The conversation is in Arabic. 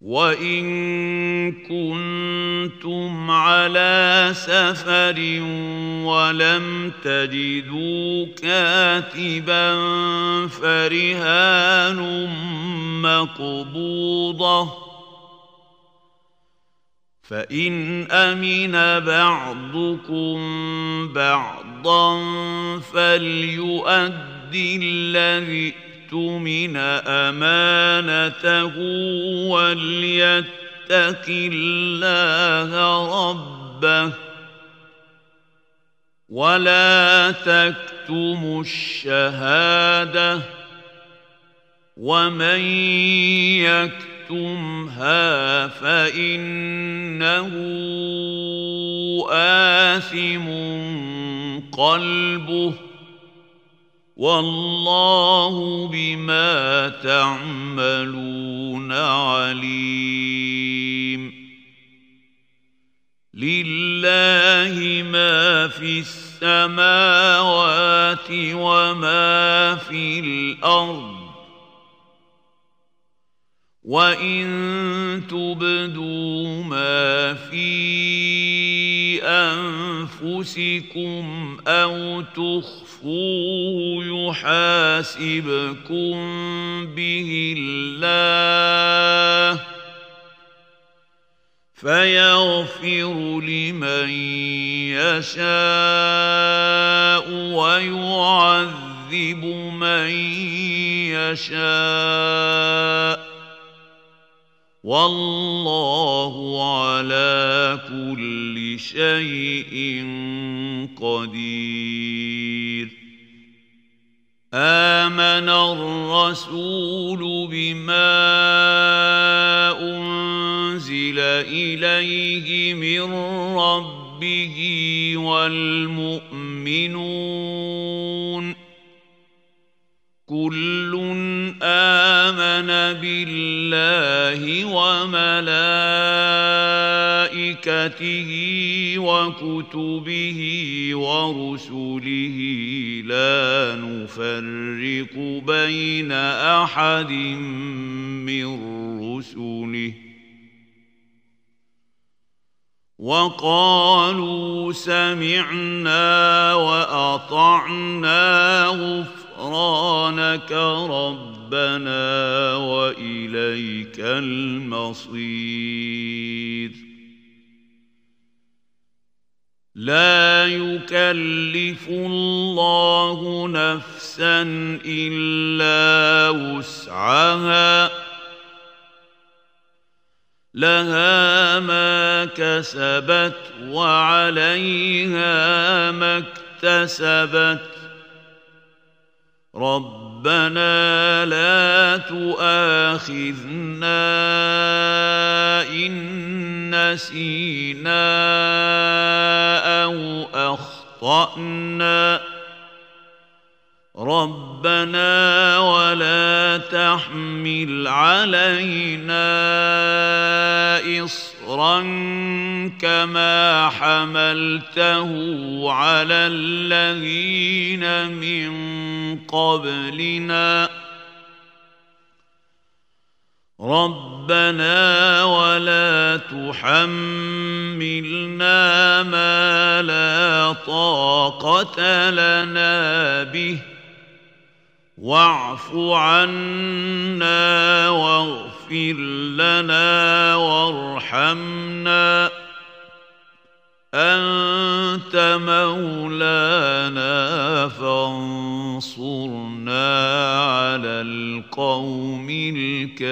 وان كنتم على سفر ولم تجدوا كاتبا فرهان مقبوضه فان امن بعضكم بعضا فليؤدي الذي اؤتمن امانته وليتق الله ربه ولا تكتموا الشهاده ومن يكتمها فانه اثم قلبه والله بما تعملون عليم. لله ما في السماوات وما في الأرض. وإن تبدوا ما في أنفسكم أو تخفوه يحاسبكم به الله فيغفر لمن يشاء ويعذب من يشاء والله على كل شيء قدير. آمن الرسول بما أنزل إليه من ربه والمؤمنون وملائكته وكتبه ورسله لا نفرق بين أحد من رسله. وقالوا سمعنا وأطعنا غفرانك ربنا وإليك المصير. لا يكلف الله نفسا إلا وسعها. لها ما كسبت وعليها ما اكتسبت. ربنا لا تؤاخذنا إن نسينا أو أخطأنا. ربنا ولا تحمل علينا اصرا كما حملته على الذين من قبلنا. ربنا ولا تحملنا ما لا طاقة لنا به. واعف عنا واغفر لنا وارحمنا. أنت مولانا فانصرنا على القوم الكافرين.